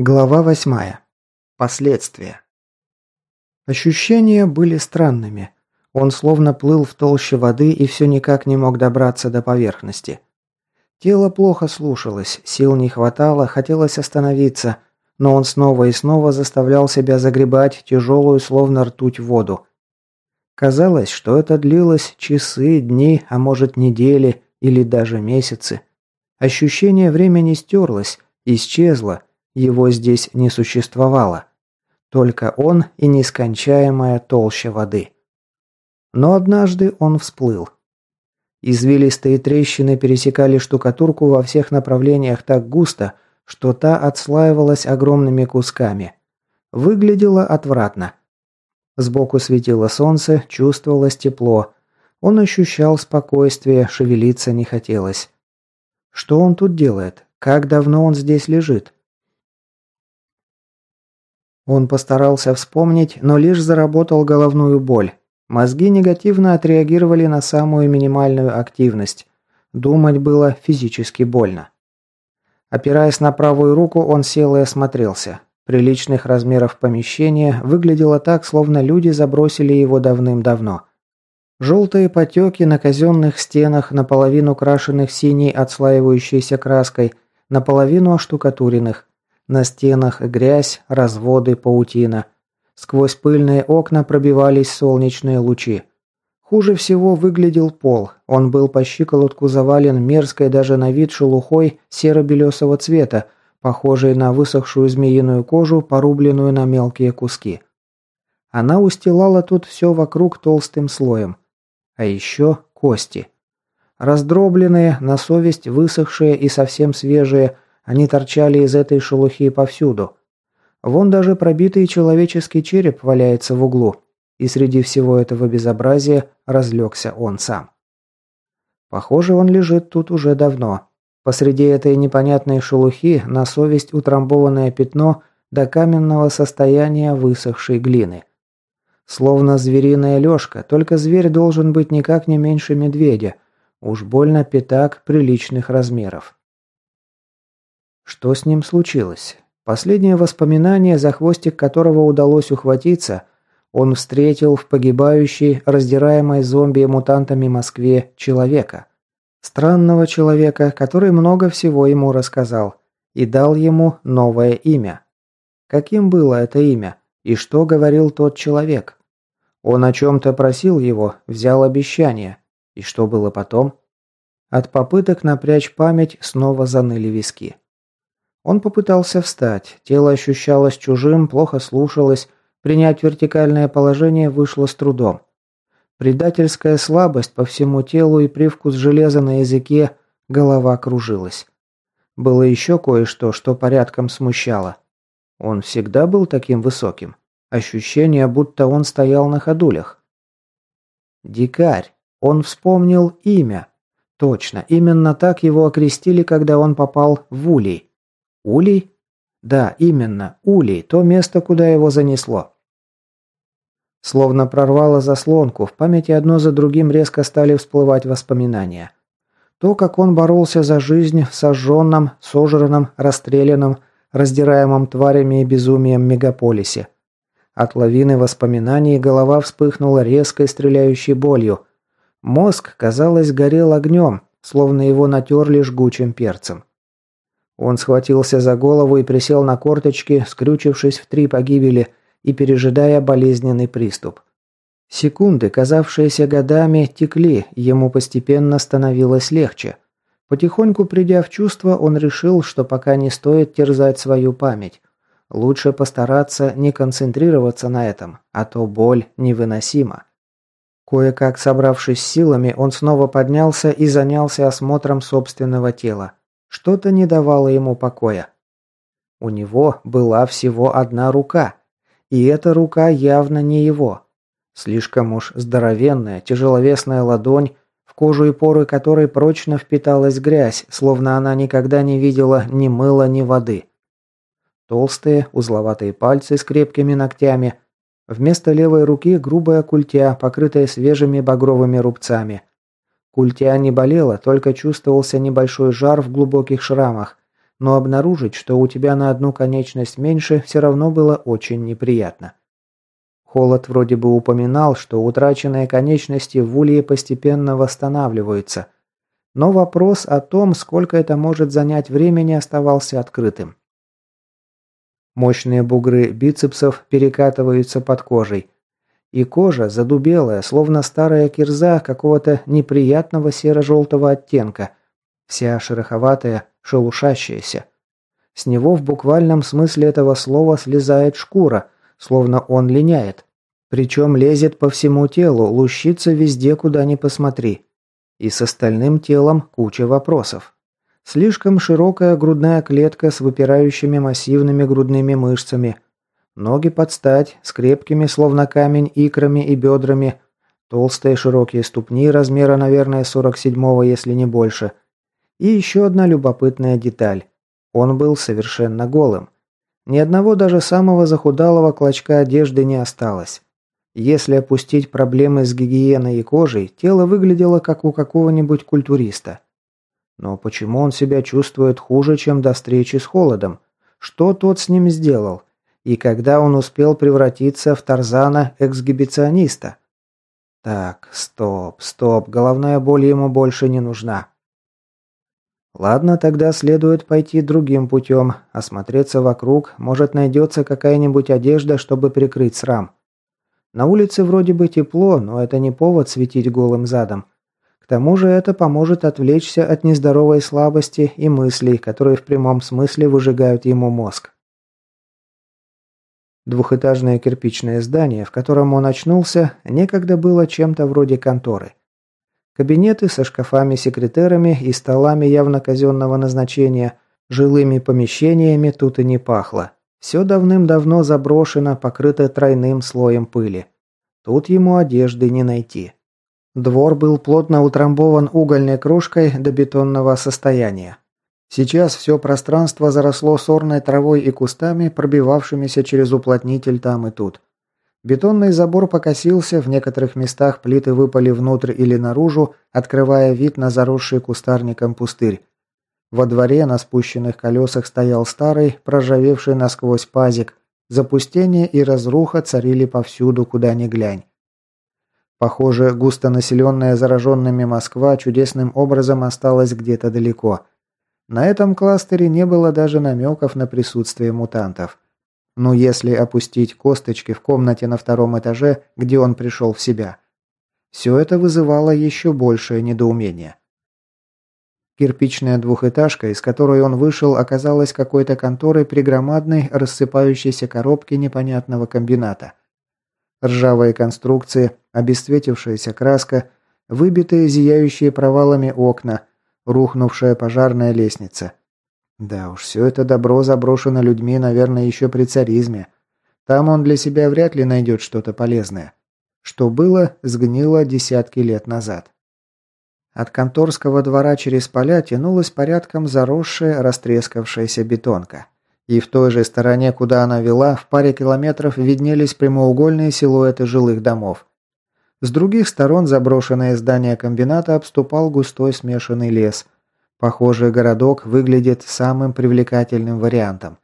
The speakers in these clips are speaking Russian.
Глава восьмая. Последствия. Ощущения были странными. Он словно плыл в толще воды и все никак не мог добраться до поверхности. Тело плохо слушалось, сил не хватало, хотелось остановиться, но он снова и снова заставлял себя загребать тяжелую, словно ртуть, воду. Казалось, что это длилось часы, дни, а может недели или даже месяцы. Ощущение времени стерлось, исчезло, его здесь не существовало. Только он и нескончаемая толща воды. Но однажды он всплыл. Извилистые трещины пересекали штукатурку во всех направлениях так густо, что та отслаивалась огромными кусками. Выглядело отвратно. Сбоку светило солнце, чувствовалось тепло. Он ощущал спокойствие, шевелиться не хотелось. Что он тут делает? Как давно он здесь лежит? Он постарался вспомнить, но лишь заработал головную боль. Мозги негативно отреагировали на самую минимальную активность. Думать было физически больно. Опираясь на правую руку, он сел и осмотрелся. Приличных размеров помещение выглядело так, словно люди забросили его давным-давно. Желтые потеки на казенных стенах, наполовину крашенных синей отслаивающейся краской, наполовину оштукатуренных. На стенах грязь, разводы, паутина. Сквозь пыльные окна пробивались солнечные лучи. Хуже всего выглядел пол. Он был по щиколотку завален мерзкой даже на вид шелухой серо-белесого цвета, похожей на высохшую змеиную кожу, порубленную на мелкие куски. Она устилала тут все вокруг толстым слоем. А еще кости. Раздробленные, на совесть высохшие и совсем свежие – они торчали из этой шелухи повсюду. Вон даже пробитый человеческий череп валяется в углу. И среди всего этого безобразия разлегся он сам. Похоже, он лежит тут уже давно. Посреди этой непонятной шелухи на совесть утрамбованное пятно до каменного состояния высохшей глины. Словно звериная лёжка, только зверь должен быть никак не меньше медведя. Уж больно пятак приличных размеров. Что с ним случилось? Последнее воспоминание, за хвостик которого удалось ухватиться, он встретил в погибающей, раздираемой зомби и мутантами Москве человека. Странного человека, который много всего ему рассказал и дал ему новое имя. Каким было это имя и что говорил тот человек? Он о чем-то просил его, взял обещание. И что было потом? От попыток напрячь память снова заныли виски. Он попытался встать. Тело ощущалось чужим, плохо слушалось. Принять вертикальное положение вышло с трудом. Предательская слабость по всему телу и привкус железа на языке, голова кружилась. Было еще кое-что, что порядком смущало. Он всегда был таким высоким. Ощущение, будто он стоял на ходулях. Дикарь. Он вспомнил имя. Точно, именно так его окрестили, когда он попал в Улей. Улей? Да, именно, Улей, то место, куда его занесло. Словно прорвало заслонку, в памяти одно за другим резко стали всплывать воспоминания. То, как он боролся за жизнь в сожженном, сожранном, расстрелянном, раздираемом тварями и безумием мегаполисе. От лавины воспоминаний голова вспыхнула резкой стреляющей болью. Мозг, казалось, горел огнем, словно его натерли жгучим перцем. Он схватился за голову и присел на корточки, скрючившись в три погибели и пережидая болезненный приступ. Секунды, казавшиеся годами, текли, ему постепенно становилось легче. Потихоньку придя в чувство, он решил, что пока не стоит терзать свою память. Лучше постараться не концентрироваться на этом, а то боль невыносима. Кое-как собравшись силами, он снова поднялся и занялся осмотром собственного тела. Что-то не давало ему покоя. У него была всего одна рука, и эта рука явно не его. Слишком уж здоровенная, тяжеловесная ладонь, в кожу и поры которой прочно впиталась грязь, словно она никогда не видела ни мыла, ни воды. Толстые, узловатые пальцы с крепкими ногтями. Вместо левой руки грубая культя, покрытая свежими багровыми рубцами. Культя не болела, только чувствовался небольшой жар в глубоких шрамах. но обнаружить, что у тебя на одну конечность меньше, все равно было очень неприятно. Холод вроде бы упоминал, что утраченные конечности в улье постепенно восстанавливаются. Но вопрос о том, сколько это может занять времени, оставался открытым. Мощные бугры бицепсов перекатываются под кожей. И кожа задубелая, словно старая кирза какого-то неприятного серо-желтого оттенка. Вся шероховатая, шелушащаяся. С него в буквальном смысле этого слова слезает шкура, словно он линяет. Причем лезет по всему телу, лущится везде, куда ни посмотри. И с остальным телом куча вопросов. Слишком широкая грудная клетка с выпирающими массивными грудными мышцами. Ноги под стать, с крепкими, словно камень, икрами и бедрами. Толстые широкие ступни размера, наверное, 47-го, если не больше – и еще одна любопытная деталь. Он был совершенно голым. Ни одного даже самого захудалого клочка одежды не осталось. Если опустить проблемы с гигиеной и кожей, тело выглядело как у какого-нибудь культуриста. Но почему он себя чувствует хуже, чем до встречи с холодом? Что тот с ним сделал? И когда он успел превратиться в Тарзана-эксгибициониста? Так, стоп, стоп, головная боль ему больше не нужна. Ладно, тогда следует пойти другим путем, осмотреться вокруг, может найдется какая-нибудь одежда, чтобы прикрыть срам. На улице вроде бы тепло, но это не повод светить голым задом. К тому же это поможет отвлечься от нездоровой слабости и мыслей, которые в прямом смысле выжигают ему мозг. Двухэтажное кирпичное здание, в котором он очнулся, некогда было чем-то вроде конторы. Кабинеты со шкафами-секретерами и столами явно казенного назначения, жилыми помещениями тут и не пахло. Все давным-давно заброшено, покрыто тройным слоем пыли. Тут ему одежды не найти. Двор был плотно утрамбован угольной кружкой до бетонного состояния. Сейчас все пространство заросло сорной травой и кустами, пробивавшимися через уплотнитель там и тут. Бетонный забор покосился, в некоторых местах плиты выпали внутрь или наружу, открывая вид на заросший кустарником пустырь. Во дворе на спущенных колесах стоял старый, проржавевший насквозь пазик. Запустение и разруха царили повсюду, куда ни глянь. Похоже, густонаселенная зараженными Москва чудесным образом осталась где-то далеко. На этом кластере не было даже намеков на присутствие мутантов. Ну, если опустить косточки в комнате на втором этаже, где он пришел в себя. Все это вызывало еще большее недоумение. Кирпичная двухэтажка, из которой он вышел, оказалась какой-то конторой при громадной рассыпающейся коробке непонятного комбината. Ржавые конструкции, обесцветившаяся краска, выбитые зияющие провалами окна, рухнувшая пожарная лестница. Да уж, все это добро заброшено людьми, наверное, еще при царизме. Там он для себя вряд ли найдет что-то полезное. Что было, сгнило десятки лет назад. От конторского двора через поля тянулась порядком заросшая, растрескавшаяся бетонка. И в той же стороне, куда она вела, в паре километров виднелись прямоугольные силуэты жилых домов. С других сторон заброшенное здание комбината обступал густой смешанный лес – Похоже, городок выглядит самым привлекательным вариантом.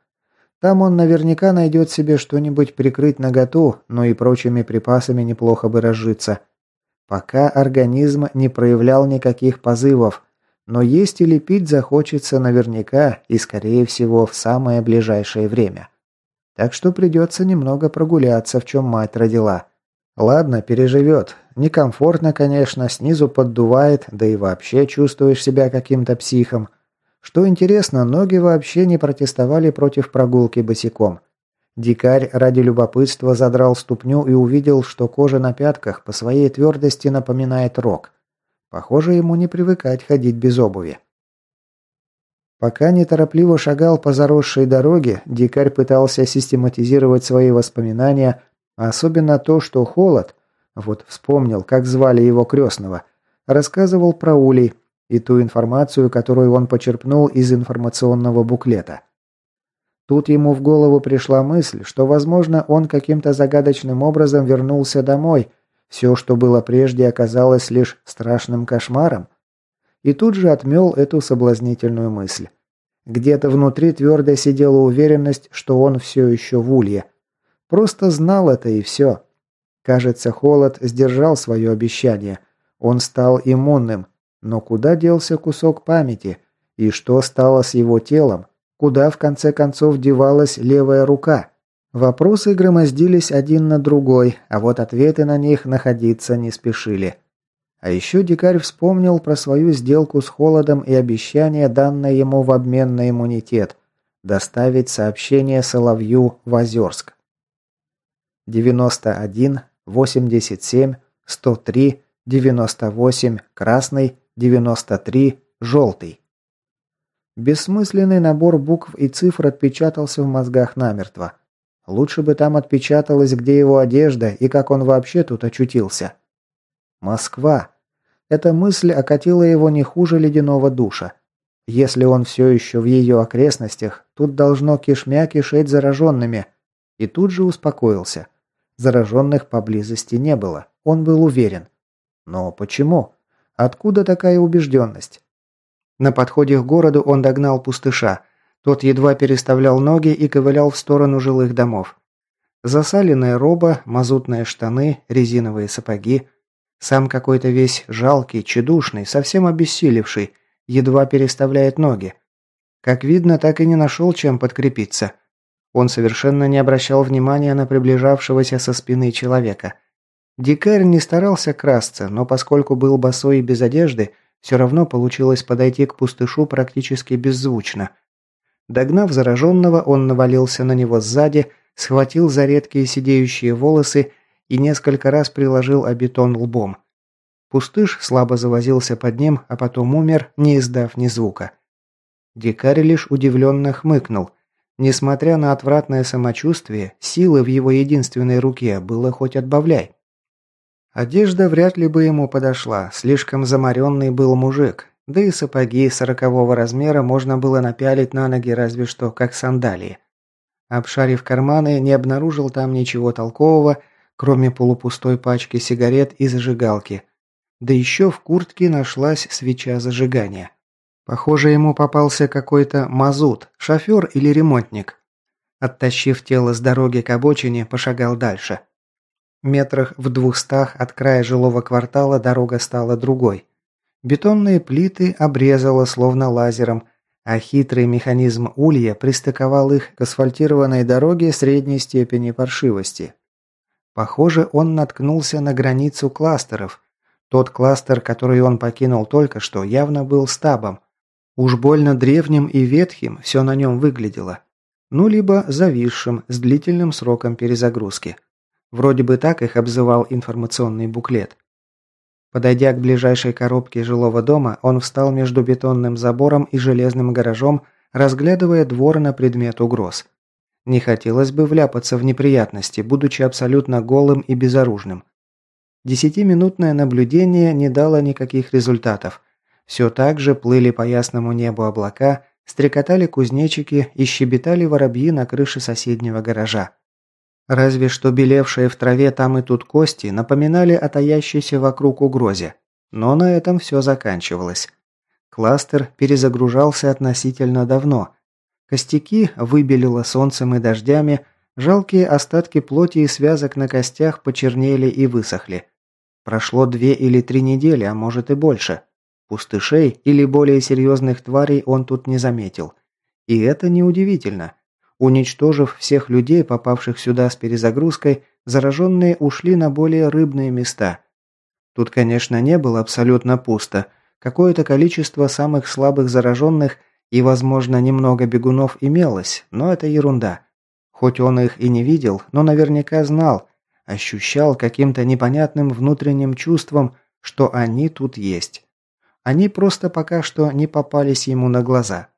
Там он наверняка найдет себе что-нибудь прикрыть наготу, но и прочими припасами неплохо бы разжиться. Пока организм не проявлял никаких позывов, но есть или пить захочется наверняка и, скорее всего, в самое ближайшее время. Так что придется немного прогуляться, в чем мать родила. Ладно, переживет. Некомфортно, конечно, снизу поддувает, да и вообще чувствуешь себя каким-то психом. Что интересно, ноги вообще не протестовали против прогулки босиком. Дикарь ради любопытства задрал ступню и увидел, что кожа на пятках по своей твердости напоминает рог. Похоже, ему не привыкать ходить без обуви. Пока неторопливо шагал по заросшей дороге, дикарь пытался систематизировать свои воспоминания особенно то, что Холод, вот вспомнил, как звали его крестного, рассказывал про улей и ту информацию, которую он почерпнул из информационного буклета. Тут ему в голову пришла мысль, что, возможно, он каким-то загадочным образом вернулся домой, все, что было прежде, оказалось лишь страшным кошмаром. И тут же отмел эту соблазнительную мысль. Где-то внутри твердо сидела уверенность, что он все еще в улье. Просто знал это и все. Кажется, холод сдержал свое обещание. Он стал иммунным. Но куда делся кусок памяти? И что стало с его телом? Куда в конце концов девалась левая рука? Вопросы громоздились один на другой, а вот ответы на них находиться не спешили. А еще дикарь вспомнил про свою сделку с холодом и обещание, данное ему в обмен на иммунитет – доставить сообщение Соловью в Озерск. 91, 87, 103, 98, красный, 93, желтый. Бессмысленный набор букв и цифр отпечатался в мозгах намертво. Лучше бы там отпечаталось, где его одежда и как он вообще тут очутился. Москва. Эта мысль окатила его не хуже ледяного душа. Если он все еще в ее окрестностях, тут должно кишмя кишеть зараженными. И тут же успокоился. Зараженных поблизости не было, он был уверен. Но почему? Откуда такая убежденность? На подходе к городу он догнал пустыша. Тот едва переставлял ноги и ковылял в сторону жилых домов. Засаленная роба, мазутные штаны, резиновые сапоги. Сам какой-то весь жалкий, чедушный, совсем обессилевший, едва переставляет ноги. Как видно, так и не нашел, чем подкрепиться. Он совершенно не обращал внимания на приближавшегося со спины человека. Дикарь не старался красться, но поскольку был босой и без одежды, все равно получилось подойти к пустышу практически беззвучно. Догнав зараженного, он навалился на него сзади, схватил за редкие сидеющие волосы и несколько раз приложил о бетон лбом. Пустыш слабо завозился под ним, а потом умер, не издав ни звука. Дикарь лишь удивленно хмыкнул. Несмотря на отвратное самочувствие, силы в его единственной руке было хоть отбавляй. Одежда вряд ли бы ему подошла, слишком замаренный был мужик, да и сапоги сорокового размера можно было напялить на ноги разве что как сандалии. Обшарив карманы, не обнаружил там ничего толкового, кроме полупустой пачки сигарет и зажигалки. Да еще в куртке нашлась свеча зажигания. Похоже, ему попался какой-то мазут, шофер или ремонтник. Оттащив тело с дороги к обочине, пошагал дальше. Метрах в двухстах от края жилого квартала дорога стала другой. Бетонные плиты обрезало словно лазером, а хитрый механизм улья пристыковал их к асфальтированной дороге средней степени паршивости. Похоже, он наткнулся на границу кластеров. Тот кластер, который он покинул только что, явно был стабом. Уж больно древним и ветхим все на нем выглядело. Ну, либо зависшим, с длительным сроком перезагрузки. Вроде бы так их обзывал информационный буклет. Подойдя к ближайшей коробке жилого дома, он встал между бетонным забором и железным гаражом, разглядывая двор на предмет угроз. Не хотелось бы вляпаться в неприятности, будучи абсолютно голым и безоружным. Десятиминутное наблюдение не дало никаких результатов. Все так же плыли по ясному небу облака, стрекотали кузнечики и щебетали воробьи на крыше соседнего гаража. Разве что белевшие в траве там и тут кости напоминали о таящейся вокруг угрозе. Но на этом все заканчивалось. Кластер перезагружался относительно давно. Костяки выбелило солнцем и дождями, жалкие остатки плоти и связок на костях почернели и высохли. Прошло две или три недели, а может и больше. Пустышей или более серьезных тварей он тут не заметил. И это неудивительно. Уничтожив всех людей, попавших сюда с перезагрузкой, зараженные ушли на более рыбные места. Тут, конечно, не было абсолютно пусто. Какое-то количество самых слабых зараженных и, возможно, немного бегунов имелось, но это ерунда. Хоть он их и не видел, но наверняка знал, ощущал каким-то непонятным внутренним чувством, что они тут есть. Они просто пока что не попались ему на глаза.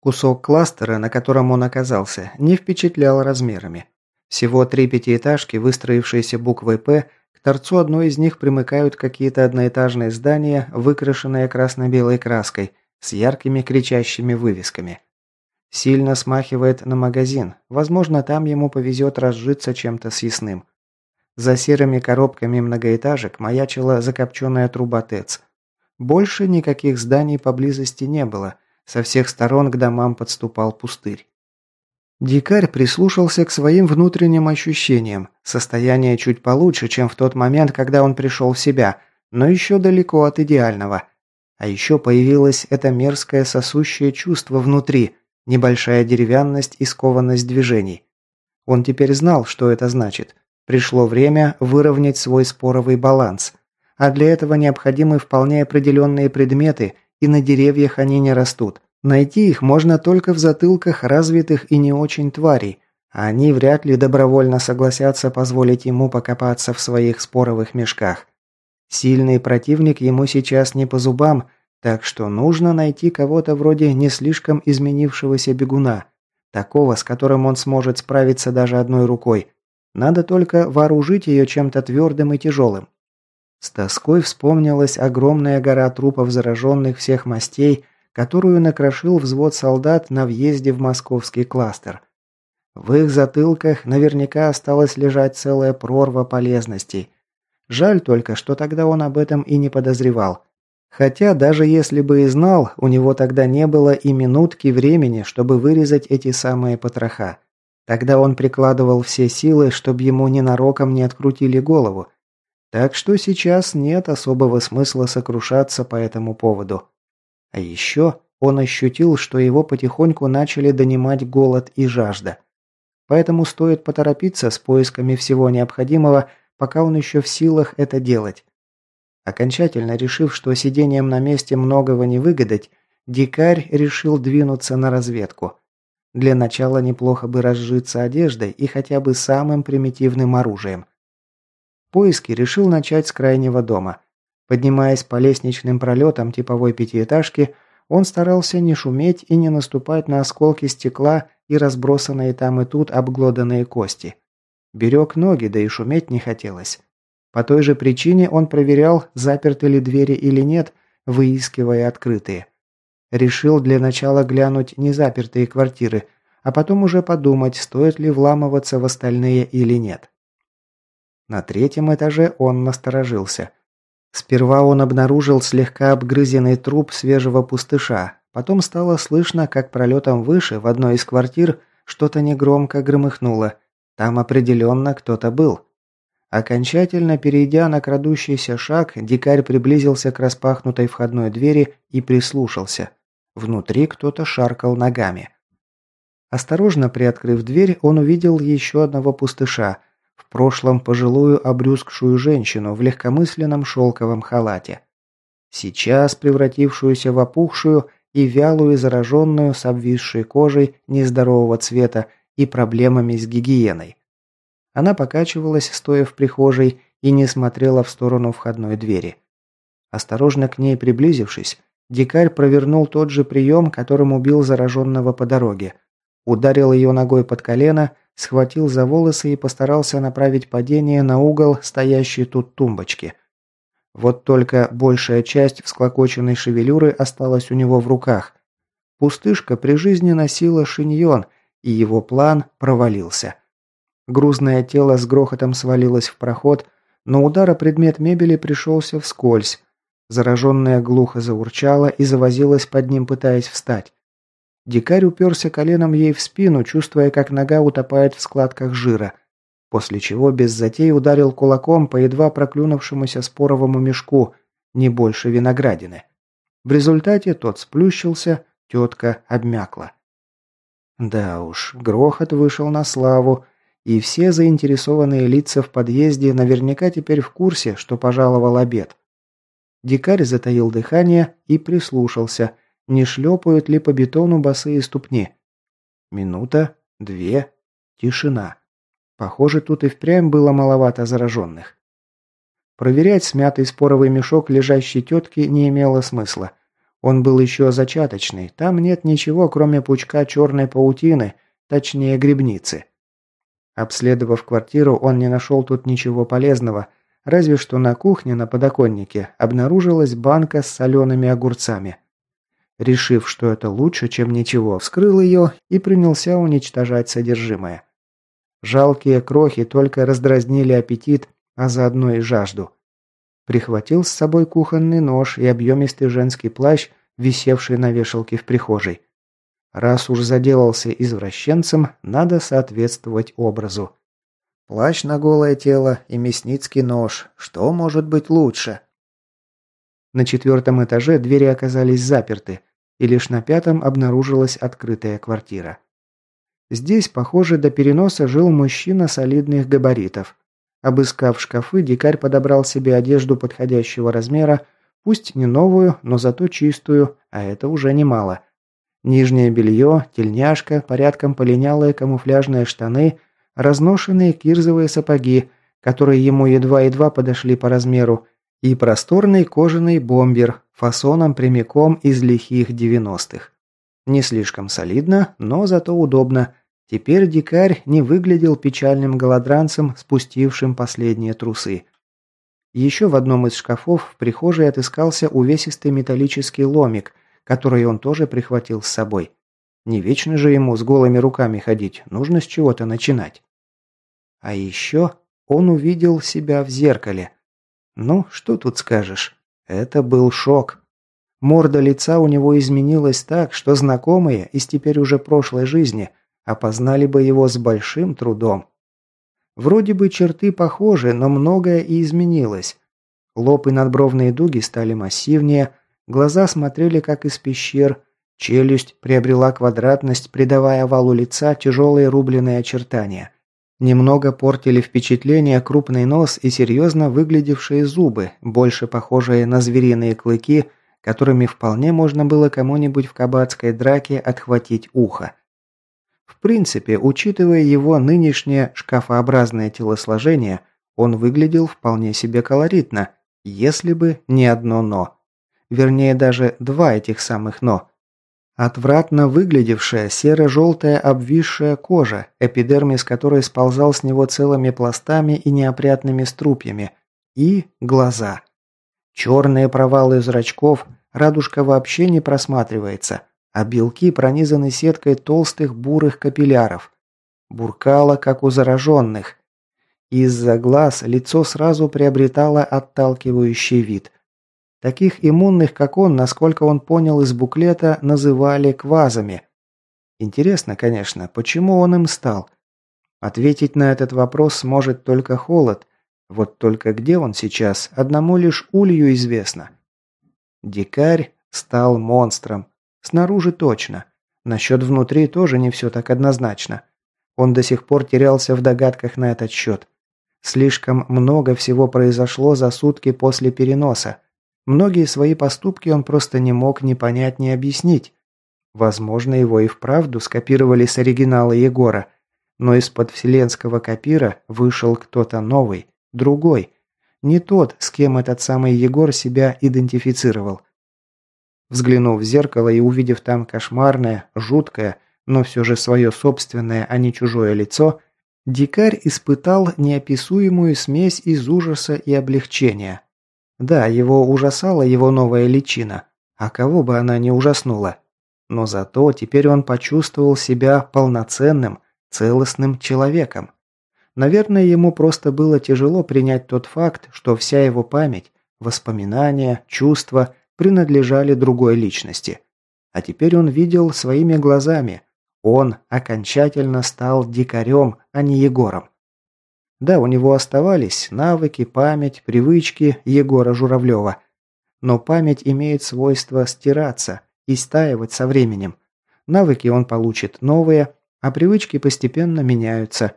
Кусок кластера, на котором он оказался, не впечатлял размерами. Всего три пятиэтажки, выстроившиеся буквой «П», к торцу одной из них примыкают какие-то одноэтажные здания, выкрашенные красно-белой краской, с яркими кричащими вывесками. Сильно смахивает на магазин. Возможно, там ему повезет разжиться чем-то съестным. За серыми коробками многоэтажек маячила закопченная труба ТЭЦ. Больше никаких зданий поблизости не было – Со всех сторон к домам подступал пустырь. Дикарь прислушался к своим внутренним ощущениям. Состояние чуть получше, чем в тот момент, когда он пришел в себя, но еще далеко от идеального. А еще появилось это мерзкое сосущее чувство внутри, небольшая деревянность и скованность движений. Он теперь знал, что это значит. Пришло время выровнять свой споровый баланс. А для этого необходимы вполне определенные предметы, и на деревьях они не растут. Найти их можно только в затылках развитых и не очень тварей, а они вряд ли добровольно согласятся позволить ему покопаться в своих споровых мешках. Сильный противник ему сейчас не по зубам, так что нужно найти кого-то вроде не слишком изменившегося бегуна, такого, с которым он сможет справиться даже одной рукой. Надо только вооружить ее чем-то твердым и тяжелым. С тоской вспомнилась огромная гора трупов зараженных всех мастей – которую накрошил взвод солдат на въезде в московский кластер. В их затылках наверняка осталась лежать целая прорва полезностей. Жаль только, что тогда он об этом и не подозревал. Хотя, даже если бы и знал, у него тогда не было и минутки времени, чтобы вырезать эти самые потроха. Тогда он прикладывал все силы, чтобы ему ненароком не открутили голову. Так что сейчас нет особого смысла сокрушаться по этому поводу. А еще он ощутил, что его потихоньку начали донимать голод и жажда. Поэтому стоит поторопиться с поисками всего необходимого, пока он еще в силах это делать. Окончательно решив, что сидением на месте многого не выгадать, дикарь решил двинуться на разведку. Для начала неплохо бы разжиться одеждой и хотя бы самым примитивным оружием. Поиски решил начать с крайнего дома. Поднимаясь по лестничным пролетам типовой пятиэтажки, он старался не шуметь и не наступать на осколки стекла и разбросанные там и тут обглоданные кости. Берег ноги, да и шуметь не хотелось. По той же причине он проверял, заперты ли двери или нет, выискивая открытые. Решил для начала глянуть незапертые квартиры, а потом уже подумать, стоит ли вламываться в остальные или нет. На третьем этаже он насторожился. Сперва он обнаружил слегка обгрызенный труп свежего пустыша. Потом стало слышно, как пролетом выше, в одной из квартир, что-то негромко громыхнуло. Там определенно кто-то был. Окончательно перейдя на крадущийся шаг, дикарь приблизился к распахнутой входной двери и прислушался. Внутри кто-то шаркал ногами. Осторожно приоткрыв дверь, он увидел еще одного пустыша, в прошлом пожилую обрюзгшую женщину в легкомысленном шелковом халате. Сейчас превратившуюся в опухшую и вялую зараженную с обвисшей кожей нездорового цвета и проблемами с гигиеной. Она покачивалась, стоя в прихожей, и не смотрела в сторону входной двери. Осторожно к ней приблизившись, дикарь провернул тот же прием, которым убил зараженного по дороге. Ударил ее ногой под колено, схватил за волосы и постарался направить падение на угол стоящей тут тумбочки. Вот только большая часть всклокоченной шевелюры осталась у него в руках. Пустышка при жизни носила шиньон, и его план провалился. Грузное тело с грохотом свалилось в проход, но удар о предмет мебели пришелся вскользь. Зараженная глухо заурчала и завозилась под ним, пытаясь встать. Дикарь уперся коленом ей в спину, чувствуя, как нога утопает в складках жира, после чего без затей ударил кулаком по едва проклюнувшемуся споровому мешку, не больше виноградины. В результате тот сплющился, тетка обмякла. Да уж, грохот вышел на славу, и все заинтересованные лица в подъезде наверняка теперь в курсе, что пожаловал обед. Дикарь затаил дыхание и прислушался – не шлепают ли по бетону босые ступни. Минута, две, тишина. Похоже, тут и впрямь было маловато зараженных. Проверять смятый споровый мешок лежащей тетки не имело смысла. Он был еще зачаточный, там нет ничего, кроме пучка черной паутины, точнее грибницы. Обследовав квартиру, он не нашел тут ничего полезного, разве что на кухне на подоконнике обнаружилась банка с солеными огурцами. Решив, что это лучше, чем ничего, вскрыл ее и принялся уничтожать содержимое. Жалкие крохи только раздразнили аппетит, а заодно и жажду. Прихватил с собой кухонный нож и объемистый женский плащ, висевший на вешалке в прихожей. Раз уж заделался извращенцем, надо соответствовать образу. Плащ на голое тело и мясницкий нож. Что может быть лучше? На четвертом этаже двери оказались заперты, и лишь на пятом обнаружилась открытая квартира. Здесь, похоже, до переноса жил мужчина солидных габаритов. Обыскав шкафы, дикарь подобрал себе одежду подходящего размера, пусть не новую, но зато чистую, а это уже немало. Нижнее белье, тельняшка, порядком полинялые камуфляжные штаны, разношенные кирзовые сапоги, которые ему едва-едва подошли по размеру, и просторный кожаный бомбер фасоном прямиком из лихих девяностых. Не слишком солидно, но зато удобно. Теперь дикарь не выглядел печальным голодранцем, спустившим последние трусы. Еще в одном из шкафов в прихожей отыскался увесистый металлический ломик, который он тоже прихватил с собой. Не вечно же ему с голыми руками ходить, нужно с чего-то начинать. А еще он увидел себя в зеркале. Ну, что тут скажешь? Это был шок. Морда лица у него изменилась так, что знакомые из теперь уже прошлой жизни опознали бы его с большим трудом. Вроде бы черты похожи, но многое и изменилось. Лоб и надбровные дуги стали массивнее, глаза смотрели как из пещер, челюсть приобрела квадратность, придавая валу лица тяжелые рубленые очертания. Немного портили впечатление крупный нос и серьезно выглядевшие зубы, больше похожие на звериные клыки, которыми вполне можно было кому-нибудь в кабацкой драке отхватить ухо. В принципе, учитывая его нынешнее шкафообразное телосложение, он выглядел вполне себе колоритно, если бы не одно «но». Вернее, даже два этих самых «но». Отвратно выглядевшая серо-желтая обвисшая кожа, эпидермис которой сползал с него целыми пластами и неопрятными струпьями. И глаза. Черные провалы зрачков, радужка вообще не просматривается, а белки пронизаны сеткой толстых бурых капилляров. Буркало, как у зараженных. Из-за глаз лицо сразу приобретало отталкивающий вид. Таких иммунных, как он, насколько он понял из буклета, называли квазами. Интересно, конечно, почему он им стал? Ответить на этот вопрос сможет только холод. Вот только где он сейчас, одному лишь улью известно. Дикарь стал монстром. Снаружи точно. Насчет внутри тоже не все так однозначно. Он до сих пор терялся в догадках на этот счет. Слишком много всего произошло за сутки после переноса. Многие свои поступки он просто не мог ни понять, ни объяснить. Возможно, его и вправду скопировали с оригинала Егора, но из-под вселенского копира вышел кто-то новый, другой, не тот, с кем этот самый Егор себя идентифицировал. Взглянув в зеркало и увидев там кошмарное, жуткое, но все же свое собственное, а не чужое лицо, дикарь испытал неописуемую смесь из ужаса и облегчения. Да, его ужасала его новая личина, а кого бы она не ужаснула. Но зато теперь он почувствовал себя полноценным, целостным человеком. Наверное, ему просто было тяжело принять тот факт, что вся его память, воспоминания, чувства принадлежали другой личности. А теперь он видел своими глазами. Он окончательно стал дикарем, а не Егором. Да, у него оставались навыки, память, привычки Егора Журавлева. Но память имеет свойство стираться, и стаивать со временем. Навыки он получит новые, а привычки постепенно меняются.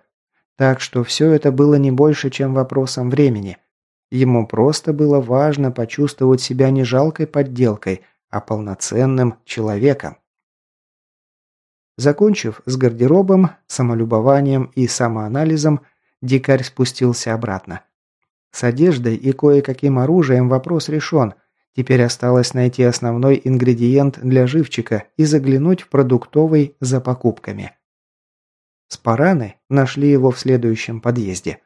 Так что все это было не больше, чем вопросом времени. Ему просто было важно почувствовать себя не жалкой подделкой, а полноценным человеком. Закончив с гардеробом, самолюбованием и самоанализом, Дикарь спустился обратно. С одеждой и кое-каким оружием вопрос решен. Теперь осталось найти основной ингредиент для живчика и заглянуть в продуктовый за покупками. Спараны нашли его в следующем подъезде.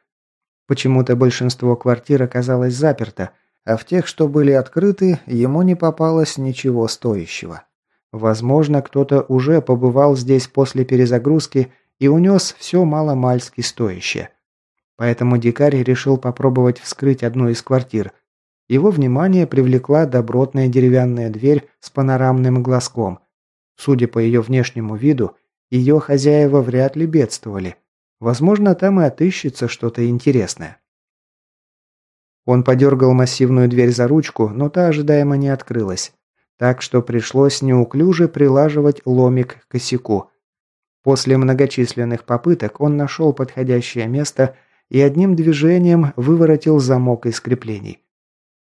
Почему-то большинство квартир оказалось заперто, а в тех, что были открыты, ему не попалось ничего стоящего. Возможно, кто-то уже побывал здесь после перезагрузки и унес все маломальски стоящее. Поэтому дикарь решил попробовать вскрыть одну из квартир. Его внимание привлекла добротная деревянная дверь с панорамным глазком. Судя по ее внешнему виду, ее хозяева вряд ли бедствовали. Возможно, там и отыщется что-то интересное. Он подергал массивную дверь за ручку, но та ожидаемо не открылась. Так что пришлось неуклюже прилаживать ломик к косяку. После многочисленных попыток он нашел подходящее место и одним движением выворотил замок из креплений.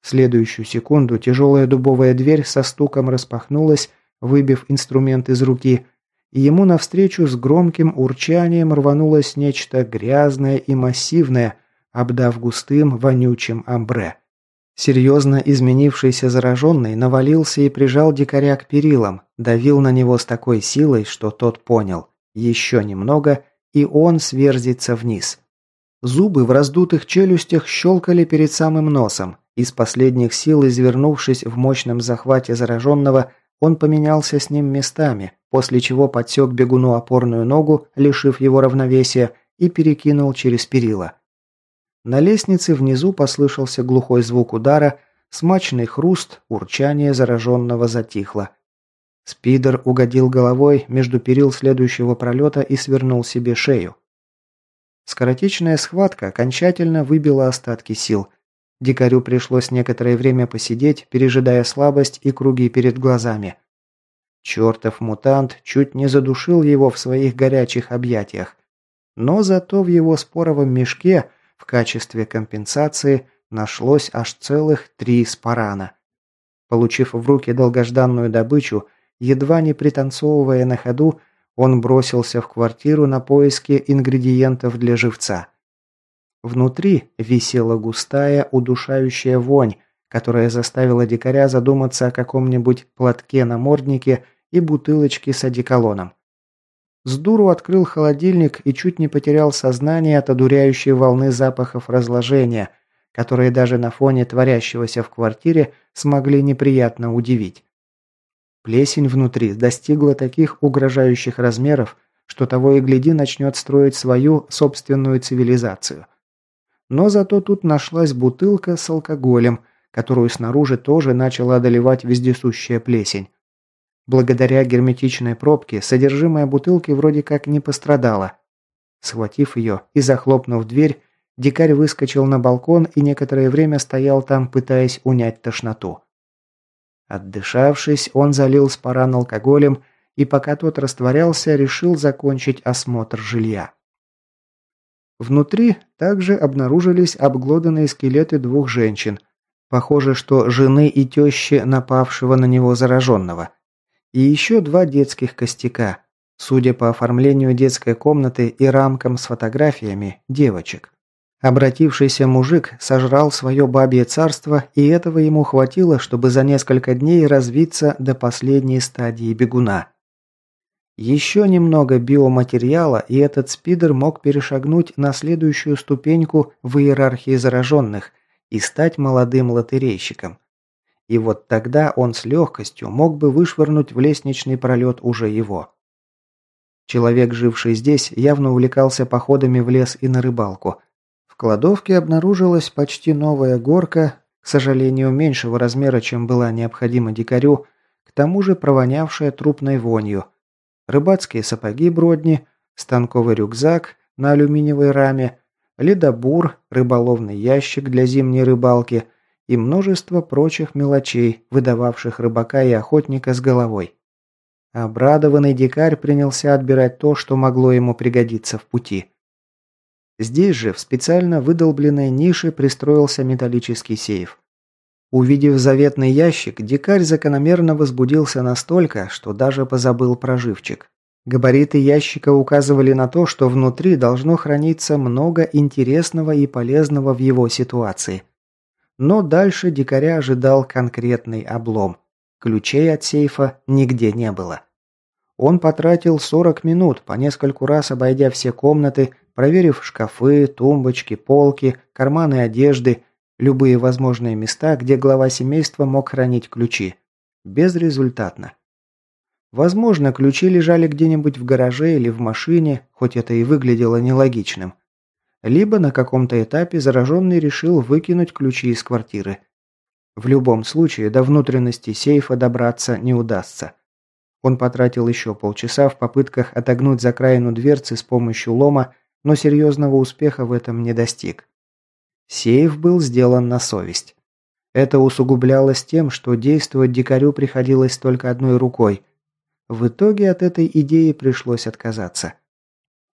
В следующую секунду тяжелая дубовая дверь со стуком распахнулась, выбив инструмент из руки, и ему навстречу с громким урчанием рванулось нечто грязное и массивное, обдав густым, вонючим амбре. Серьезно изменившийся зараженный навалился и прижал дикаря к перилам, давил на него с такой силой, что тот понял. Еще немного, и он сверзится вниз. Зубы в раздутых челюстях щелкали перед самым носом. Из последних сил, извернувшись в мощном захвате зараженного, он поменялся с ним местами, после чего подсек бегуну опорную ногу, лишив его равновесия, и перекинул через перила. На лестнице внизу послышался глухой звук удара, смачный хруст, урчание зараженного затихло. Спидер угодил головой между перил следующего пролета и свернул себе шею. Скоротечная схватка окончательно выбила остатки сил. Дикарю пришлось некоторое время посидеть, пережидая слабость и круги перед глазами. Чертов мутант чуть не задушил его в своих горячих объятиях. Но зато в его споровом мешке в качестве компенсации нашлось аж целых три спарана. Получив в руки долгожданную добычу, едва не пританцовывая на ходу, он бросился в квартиру на поиски ингредиентов для живца. Внутри висела густая, удушающая вонь, которая заставила дикаря задуматься о каком-нибудь платке-наморднике и бутылочке с одеколоном. С дуру открыл холодильник и чуть не потерял сознание от одуряющей волны запахов разложения, которые даже на фоне творящегося в квартире смогли неприятно удивить. Плесень внутри достигла таких угрожающих размеров, что того и гляди начнет строить свою собственную цивилизацию. Но зато тут нашлась бутылка с алкоголем, которую снаружи тоже начала одолевать вездесущая плесень. Благодаря герметичной пробке содержимое бутылки вроде как не пострадало. Схватив ее и захлопнув дверь, дикарь выскочил на балкон и некоторое время стоял там, пытаясь унять тошноту. Отдышавшись, он залил спаран алкоголем и пока тот растворялся, решил закончить осмотр жилья. Внутри также обнаружились обглоданные скелеты двух женщин. Похоже, что жены и тещи напавшего на него зараженного – и еще два детских костяка, судя по оформлению детской комнаты и рамкам с фотографиями девочек. Обратившийся мужик сожрал свое бабье царство, и этого ему хватило, чтобы за несколько дней развиться до последней стадии бегуна. Еще немного биоматериала, и этот спидер мог перешагнуть на следующую ступеньку в иерархии зараженных и стать молодым лотерейщиком. И вот тогда он с легкостью мог бы вышвырнуть в лестничный пролет уже его. Человек, живший здесь, явно увлекался походами в лес и на рыбалку. В кладовке обнаружилась почти новая горка, к сожалению, меньшего размера, чем была необходима дикарю, к тому же провонявшая трупной вонью. Рыбацкие сапоги бродни, станковый рюкзак на алюминиевой раме, ледобур, рыболовный ящик для зимней рыбалки – и множество прочих мелочей, выдававших рыбака и охотника с головой. Обрадованный дикарь принялся отбирать то, что могло ему пригодиться в пути. Здесь же, в специально выдолбленной нише, пристроился металлический сейф. Увидев заветный ящик, дикарь закономерно возбудился настолько, что даже позабыл про живчик. Габариты ящика указывали на то, что внутри должно храниться много интересного и полезного в его ситуации – но дальше дикаря ожидал конкретный облом. Ключей от сейфа нигде не было. Он потратил 40 минут, по нескольку раз обойдя все комнаты, проверив шкафы, тумбочки, полки, карманы одежды, любые возможные места, где глава семейства мог хранить ключи. Безрезультатно. Возможно, ключи лежали где-нибудь в гараже или в машине, хоть это и выглядело нелогичным. Либо на каком-то этапе зараженный решил выкинуть ключи из квартиры. В любом случае, до внутренности сейфа добраться не удастся. Он потратил еще полчаса в попытках отогнуть закраину дверцы с помощью лома, но серьезного успеха в этом не достиг. Сейф был сделан на совесть. Это усугублялось тем, что действовать дикарю приходилось только одной рукой. В итоге от этой идеи пришлось отказаться.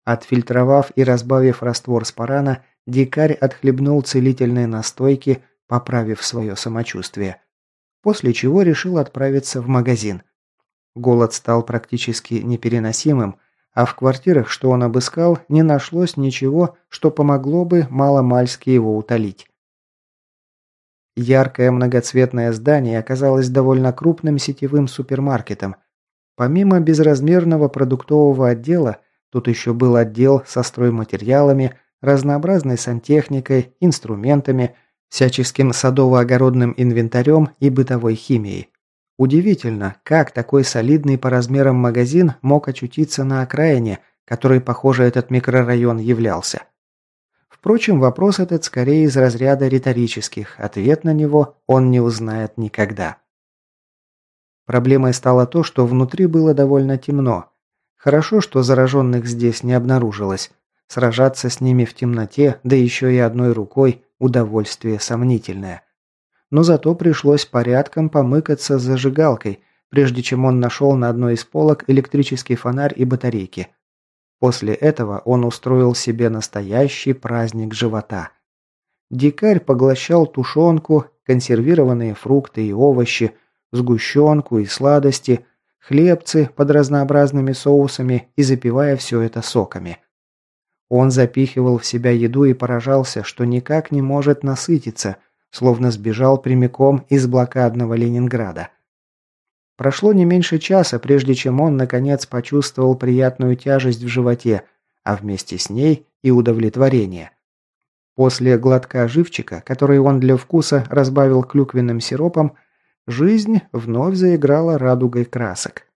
Отфильтровав и разбавив раствор спарана, дикарь отхлебнул целительные настойки, поправив свое самочувствие. После чего решил отправиться в магазин. Голод стал практически непереносимым, а в квартирах, что он обыскал, не нашлось ничего, что помогло бы маломальски его утолить. Яркое многоцветное здание оказалось довольно крупным сетевым супермаркетом. Помимо безразмерного продуктового отдела, тут еще был отдел со стройматериалами, разнообразной сантехникой, инструментами, всяческим садово-огородным инвентарем и бытовой химией. Удивительно, как такой солидный по размерам магазин мог очутиться на окраине, который, похоже, этот микрорайон являлся. Впрочем, вопрос этот скорее из разряда риторических, ответ на него он не узнает никогда. Проблемой стало то, что внутри было довольно темно. Хорошо, что зараженных здесь не обнаружилось. Сражаться с ними в темноте, да еще и одной рукой, удовольствие сомнительное. Но зато пришлось порядком помыкаться с зажигалкой, прежде чем он нашел на одной из полок электрический фонарь и батарейки – После этого он устроил себе настоящий праздник живота. Дикарь поглощал тушенку, консервированные фрукты и овощи, сгущенку и сладости, хлебцы под разнообразными соусами и запивая все это соками. Он запихивал в себя еду и поражался, что никак не может насытиться, словно сбежал прямиком из блокадного Ленинграда – Прошло не меньше часа, прежде чем он, наконец, почувствовал приятную тяжесть в животе, а вместе с ней и удовлетворение. После глотка живчика, который он для вкуса разбавил клюквенным сиропом, жизнь вновь заиграла радугой красок.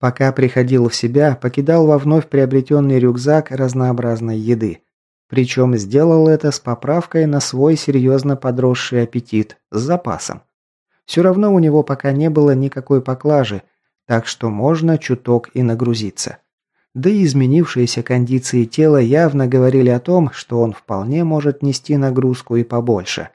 Пока приходил в себя, покидал во вновь приобретенный рюкзак разнообразной еды. Причем сделал это с поправкой на свой серьезно подросший аппетит, с запасом. Все равно у него пока не было никакой поклажи, так что можно чуток и нагрузиться. Да и изменившиеся кондиции тела явно говорили о том, что он вполне может нести нагрузку и побольше.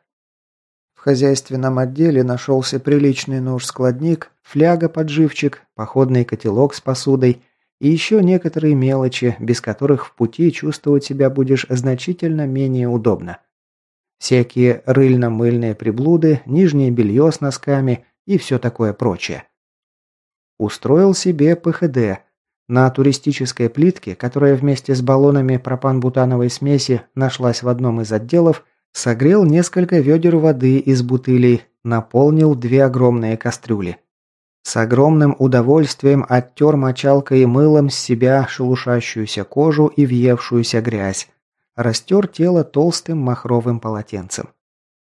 В хозяйственном отделе нашелся приличный нож-складник, фляга-подживчик, походный котелок с посудой и еще некоторые мелочи, без которых в пути чувствовать себя будешь значительно менее удобно. Всякие рыльно-мыльные приблуды, нижнее белье с носками и все такое прочее. Устроил себе ПХД. На туристической плитке, которая вместе с баллонами пропан-бутановой смеси нашлась в одном из отделов, согрел несколько ведер воды из бутылей, наполнил две огромные кастрюли. С огромным удовольствием оттер мочалкой и мылом с себя шелушащуюся кожу и въевшуюся грязь, растер тело толстым махровым полотенцем.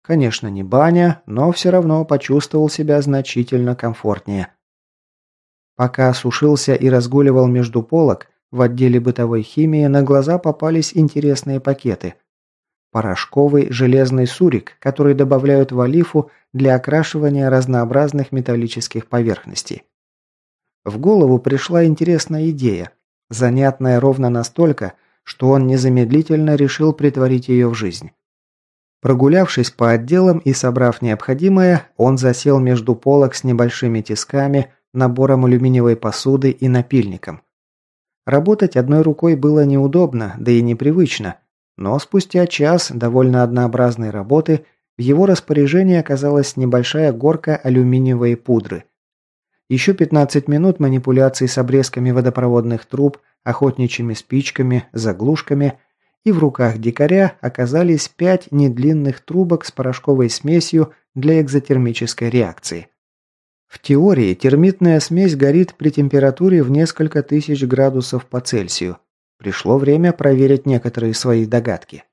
Конечно, не баня, но все равно почувствовал себя значительно комфортнее. Пока сушился и разгуливал между полок, в отделе бытовой химии на глаза попались интересные пакеты. Порошковый железный сурик, который добавляют в олифу для окрашивания разнообразных металлических поверхностей. В голову пришла интересная идея, занятная ровно настолько, что он незамедлительно решил притворить ее в жизнь. Прогулявшись по отделам и собрав необходимое, он засел между полок с небольшими тисками, набором алюминиевой посуды и напильником. Работать одной рукой было неудобно, да и непривычно, но спустя час довольно однообразной работы в его распоряжении оказалась небольшая горка алюминиевой пудры. Еще 15 минут манипуляций с обрезками водопроводных труб – охотничьими спичками, заглушками, и в руках дикаря оказались пять недлинных трубок с порошковой смесью для экзотермической реакции. В теории термитная смесь горит при температуре в несколько тысяч градусов по Цельсию. Пришло время проверить некоторые свои догадки.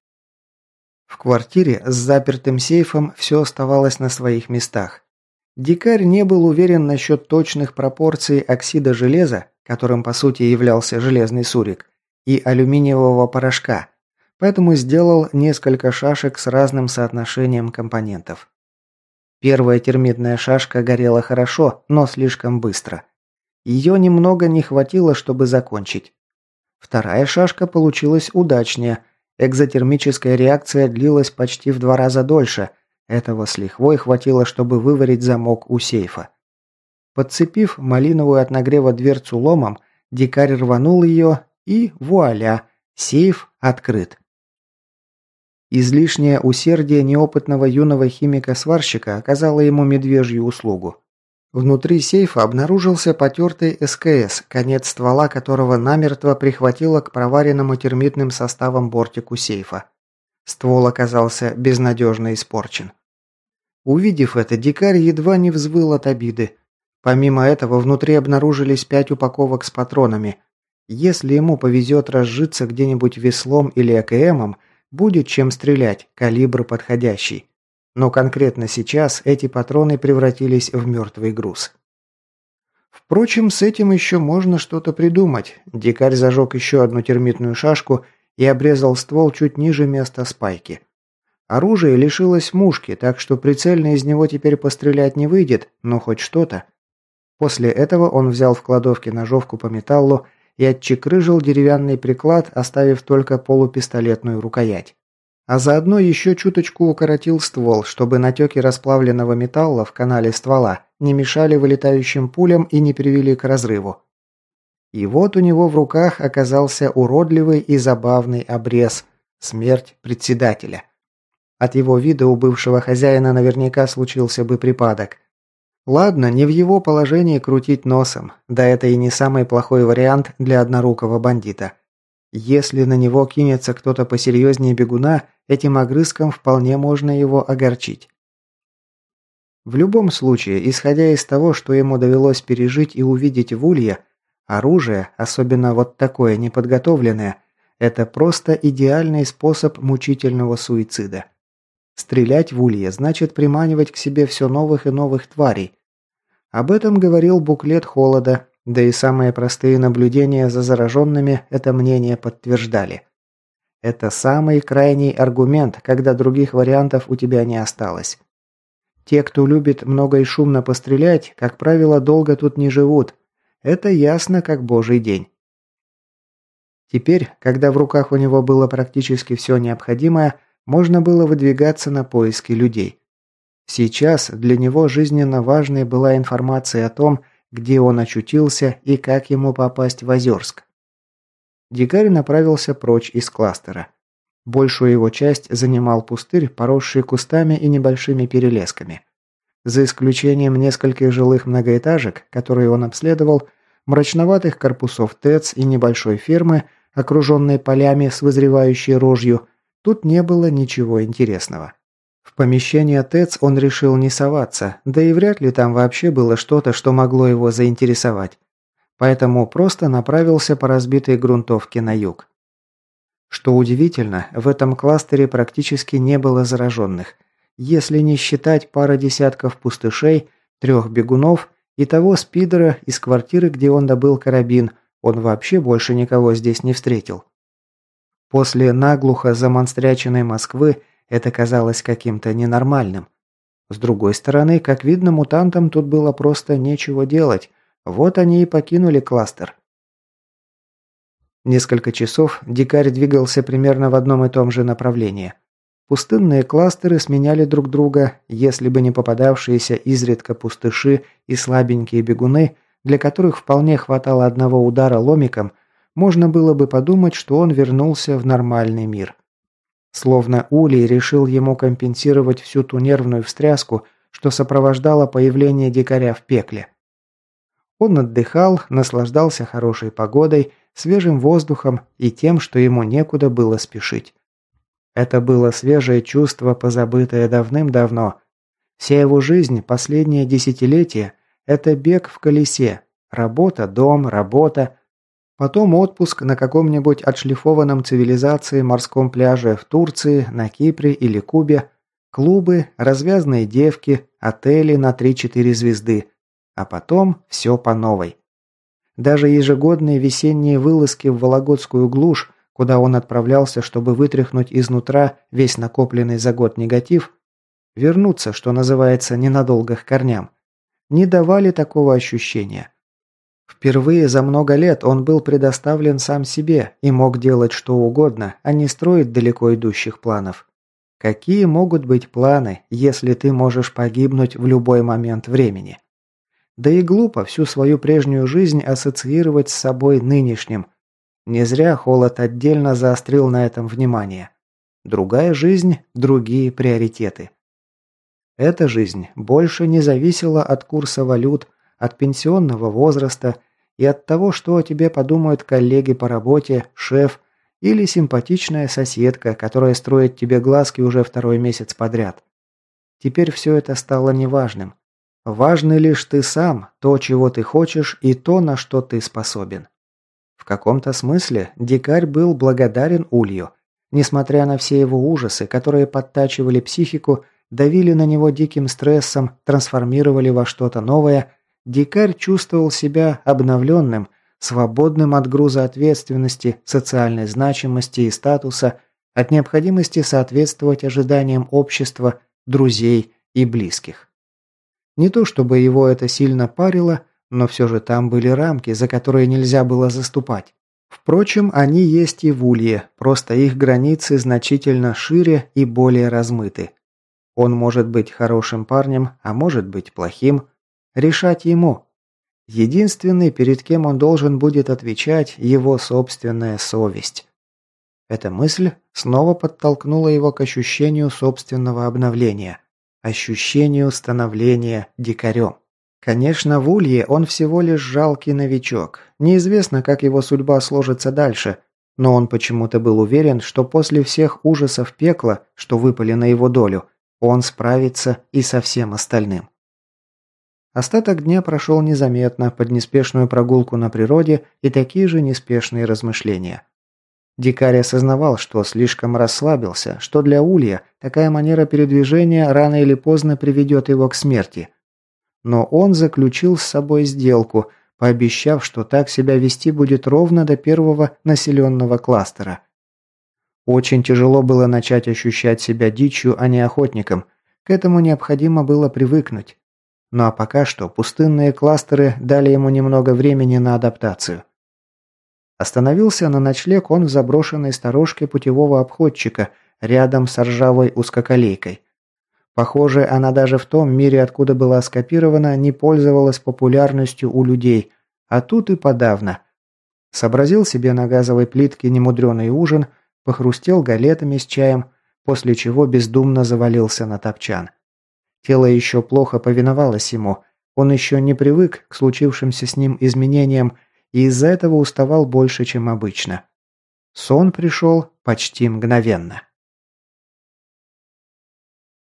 В квартире с запертым сейфом все оставалось на своих местах. Дикарь не был уверен насчет точных пропорций оксида железа, которым по сути являлся железный сурик, и алюминиевого порошка, поэтому сделал несколько шашек с разным соотношением компонентов. Первая термитная шашка горела хорошо, но слишком быстро. Ее немного не хватило, чтобы закончить. Вторая шашка получилась удачнее. Экзотермическая реакция длилась почти в два раза дольше. Этого с лихвой хватило, чтобы выварить замок у сейфа. Подцепив малиновую от нагрева дверцу ломом, дикарь рванул ее и вуаля, сейф открыт. Излишнее усердие неопытного юного химика-сварщика оказало ему медвежью услугу. Внутри сейфа обнаружился потертый СКС, конец ствола которого намертво прихватило к проваренному термитным составом бортику сейфа. Ствол оказался безнадежно испорчен. Увидев это, дикарь едва не взвыл от обиды. Помимо этого, внутри обнаружились пять упаковок с патронами. Если ему повезет разжиться где-нибудь веслом или АКМом, Будет чем стрелять, калибр подходящий. Но конкретно сейчас эти патроны превратились в мертвый груз. Впрочем, с этим еще можно что-то придумать. Дикарь зажег еще одну термитную шашку и обрезал ствол чуть ниже места спайки. Оружие лишилось мушки, так что прицельно из него теперь пострелять не выйдет, но хоть что-то. После этого он взял в кладовке ножовку по металлу и отчекрыжил деревянный приклад, оставив только полупистолетную рукоять. А заодно еще чуточку укоротил ствол, чтобы натеки расплавленного металла в канале ствола не мешали вылетающим пулям и не привели к разрыву. И вот у него в руках оказался уродливый и забавный обрез – смерть председателя. От его вида у бывшего хозяина наверняка случился бы припадок – Ладно, не в его положении крутить носом, да это и не самый плохой вариант для однорукого бандита. Если на него кинется кто-то посерьезнее бегуна, этим огрызком вполне можно его огорчить. В любом случае, исходя из того, что ему довелось пережить и увидеть в Улье, оружие, особенно вот такое неподготовленное, это просто идеальный способ мучительного суицида. Стрелять в Улье значит приманивать к себе все новых и новых тварей, об этом говорил буклет холода, да и самые простые наблюдения за зараженными это мнение подтверждали. Это самый крайний аргумент, когда других вариантов у тебя не осталось. Те, кто любит много и шумно пострелять, как правило, долго тут не живут. Это ясно, как божий день. Теперь, когда в руках у него было практически все необходимое, можно было выдвигаться на поиски людей. Сейчас для него жизненно важной была информация о том, где он очутился и как ему попасть в Озерск. Дикарь направился прочь из кластера. Большую его часть занимал пустырь, поросший кустами и небольшими перелесками. За исключением нескольких жилых многоэтажек, которые он обследовал, мрачноватых корпусов ТЭЦ и небольшой фермы, окруженной полями с вызревающей рожью, тут не было ничего интересного. В помещение ТЭЦ он решил не соваться, да и вряд ли там вообще было что-то, что могло его заинтересовать. Поэтому просто направился по разбитой грунтовке на юг. Что удивительно, в этом кластере практически не было зараженных, если не считать пара десятков пустышей, трех бегунов и того спидера из квартиры, где он добыл карабин, он вообще больше никого здесь не встретил. После наглухо замонстряченной Москвы это казалось каким-то ненормальным. С другой стороны, как видно, мутантам тут было просто нечего делать. Вот они и покинули кластер. Несколько часов дикарь двигался примерно в одном и том же направлении. Пустынные кластеры сменяли друг друга, если бы не попадавшиеся изредка пустыши и слабенькие бегуны, для которых вполне хватало одного удара ломиком, можно было бы подумать, что он вернулся в нормальный мир. Словно Улей решил ему компенсировать всю ту нервную встряску, что сопровождало появление дикаря в пекле. Он отдыхал, наслаждался хорошей погодой, свежим воздухом и тем, что ему некуда было спешить. Это было свежее чувство, позабытое давным-давно. Вся его жизнь, последнее десятилетие – это бег в колесе. Работа, дом, работа, Потом отпуск на каком-нибудь отшлифованном цивилизации морском пляже в Турции, на Кипре или Кубе, клубы, развязные девки, отели на 3-4 звезды. А потом все по новой. Даже ежегодные весенние вылазки в Вологодскую глушь, куда он отправлялся, чтобы вытряхнуть изнутра весь накопленный за год негатив, вернуться, что называется, ненадолго к корням, не давали такого ощущения. Впервые за много лет он был предоставлен сам себе и мог делать что угодно, а не строить далеко идущих планов. Какие могут быть планы, если ты можешь погибнуть в любой момент времени? Да и глупо всю свою прежнюю жизнь ассоциировать с собой нынешним. Не зря Холод отдельно заострил на этом внимание. Другая жизнь, другие приоритеты. Эта жизнь больше не зависела от курса валют, от пенсионного возраста и от того, что о тебе подумают коллеги по работе, шеф или симпатичная соседка, которая строит тебе глазки уже второй месяц подряд. Теперь все это стало неважным. Важный лишь ты сам, то, чего ты хочешь и то, на что ты способен. В каком-то смысле дикарь был благодарен Улью. Несмотря на все его ужасы, которые подтачивали психику, давили на него диким стрессом, трансформировали во что-то новое, дикарь чувствовал себя обновленным, свободным от груза ответственности, социальной значимости и статуса, от необходимости соответствовать ожиданиям общества, друзей и близких. Не то чтобы его это сильно парило, но все же там были рамки, за которые нельзя было заступать. Впрочем, они есть и в Улье, просто их границы значительно шире и более размыты. Он может быть хорошим парнем, а может быть плохим. Решать ему. Единственный, перед кем он должен будет отвечать, его собственная совесть. Эта мысль снова подтолкнула его к ощущению собственного обновления – ощущению становления дикарем. Конечно, в Улье он всего лишь жалкий новичок. Неизвестно, как его судьба сложится дальше, но он почему-то был уверен, что после всех ужасов пекла, что выпали на его долю, он справится и со всем остальным. Остаток дня прошел незаметно, под неспешную прогулку на природе и такие же неспешные размышления. Дикарь осознавал, что слишком расслабился, что для Улья такая манера передвижения рано или поздно приведет его к смерти. Но он заключил с собой сделку, пообещав, что так себя вести будет ровно до первого населенного кластера. Очень тяжело было начать ощущать себя дичью, а не охотником. К этому необходимо было привыкнуть. Ну а пока что пустынные кластеры дали ему немного времени на адаптацию. Остановился на ночлег он в заброшенной сторожке путевого обходчика, рядом с ржавой узкоколейкой. Похоже, она даже в том мире, откуда была скопирована, не пользовалась популярностью у людей, а тут и подавно. Сообразил себе на газовой плитке немудреный ужин, похрустел галетами с чаем, после чего бездумно завалился на топчан. Тело еще плохо повиновалось ему, он еще не привык к случившимся с ним изменениям и из-за этого уставал больше, чем обычно. Сон пришел почти мгновенно.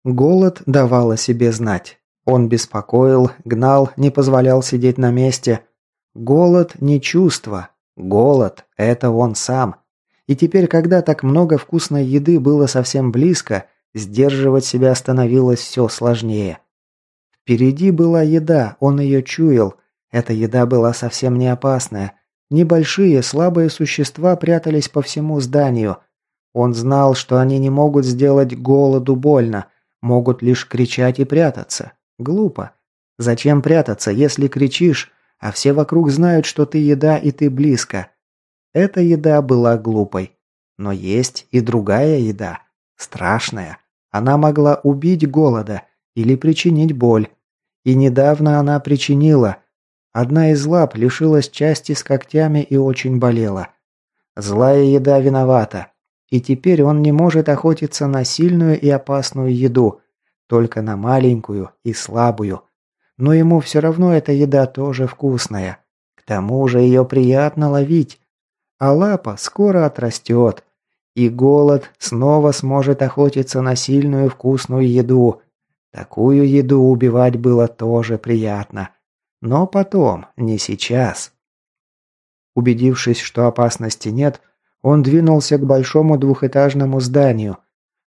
Голод давал о себе знать. Он беспокоил, гнал, не позволял сидеть на месте. Голод не чувство. Голод – это он сам. И теперь, когда так много вкусной еды было совсем близко, сдерживать себя становилось все сложнее. Впереди была еда, он ее чуял, эта еда была совсем не опасная. Небольшие, слабые существа прятались по всему зданию. Он знал, что они не могут сделать голоду больно, могут лишь кричать и прятаться. Глупо. Зачем прятаться, если кричишь, а все вокруг знают, что ты еда и ты близко? Эта еда была глупой. Но есть и другая еда. Страшная. Она могла убить голода или причинить боль. И недавно она причинила – Одна из лап лишилась части с когтями и очень болела. Злая еда виновата. И теперь он не может охотиться на сильную и опасную еду, только на маленькую и слабую. Но ему все равно эта еда тоже вкусная. К тому же ее приятно ловить. А лапа скоро отрастет. И голод снова сможет охотиться на сильную вкусную еду. Такую еду убивать было тоже приятно. Но потом, не сейчас. Убедившись, что опасности нет, он двинулся к большому двухэтажному зданию.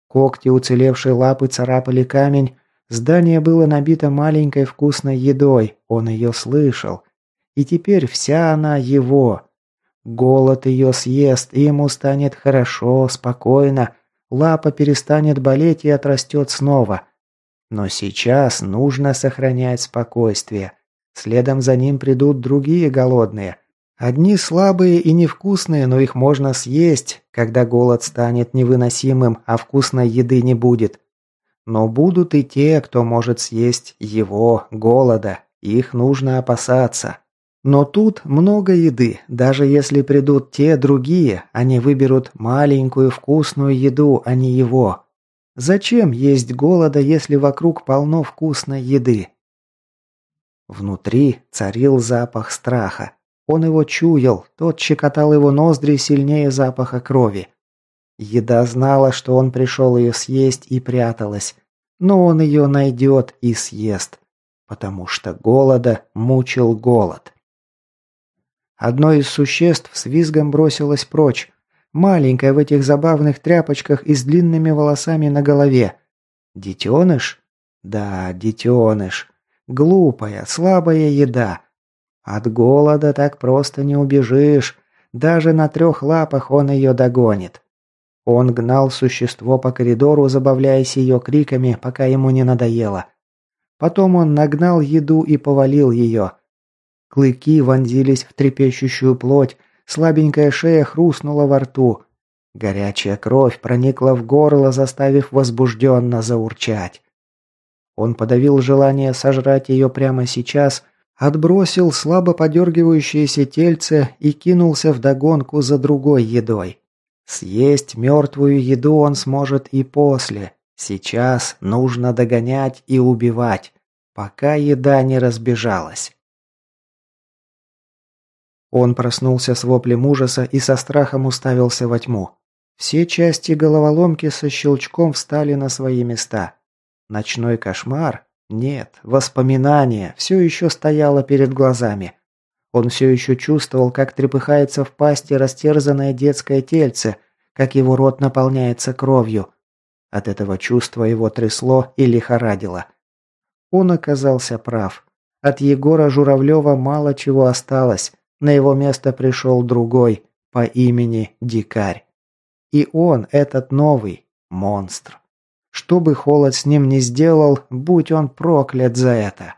Когти уцелевшей лапы царапали камень, здание было набито маленькой вкусной едой, он ее слышал. И теперь вся она его. Голод ее съест, и ему станет хорошо, спокойно, лапа перестанет болеть и отрастет снова. Но сейчас нужно сохранять спокойствие. Следом за ним придут другие голодные. Одни слабые и невкусные, но их можно съесть, когда голод станет невыносимым, а вкусной еды не будет. Но будут и те, кто может съесть его, голода. Их нужно опасаться. Но тут много еды. Даже если придут те другие, они выберут маленькую вкусную еду, а не его. Зачем есть голода, если вокруг полно вкусной еды? Внутри царил запах страха. Он его чуял, тот щекотал его ноздри сильнее запаха крови. Еда знала, что он пришел ее съесть и пряталась. Но он ее найдет и съест. Потому что голода мучил голод. Одно из существ с визгом бросилось прочь. Маленькое в этих забавных тряпочках и с длинными волосами на голове. Детеныш? Да, детеныш. Глупая, слабая еда. От голода так просто не убежишь. Даже на трех лапах он ее догонит. Он гнал существо по коридору, забавляясь ее криками, пока ему не надоело. Потом он нагнал еду и повалил ее. Клыки вонзились в трепещущую плоть, слабенькая шея хрустнула во рту. Горячая кровь проникла в горло, заставив возбужденно заурчать. Он подавил желание сожрать ее прямо сейчас, отбросил слабо подергивающееся тельце и кинулся в догонку за другой едой. Съесть мертвую еду он сможет и после. Сейчас нужно догонять и убивать, пока еда не разбежалась. Он проснулся с воплем ужаса и со страхом уставился во тьму. Все части головоломки со щелчком встали на свои места. Ночной кошмар? Нет, воспоминание все еще стояло перед глазами. Он все еще чувствовал, как трепыхается в пасти растерзанное детское тельце, как его рот наполняется кровью. От этого чувства его трясло и лихорадило. Он оказался прав. От Егора Журавлева мало чего осталось. На его место пришел другой по имени Дикарь. И он, этот новый, монстр. Что бы Холод с ним ни сделал, будь он проклят за это.